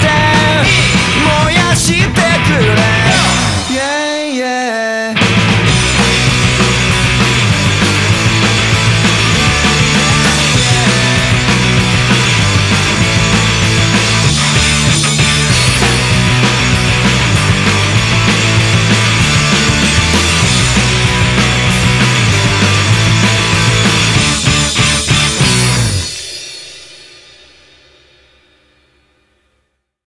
て燃やしてくれ。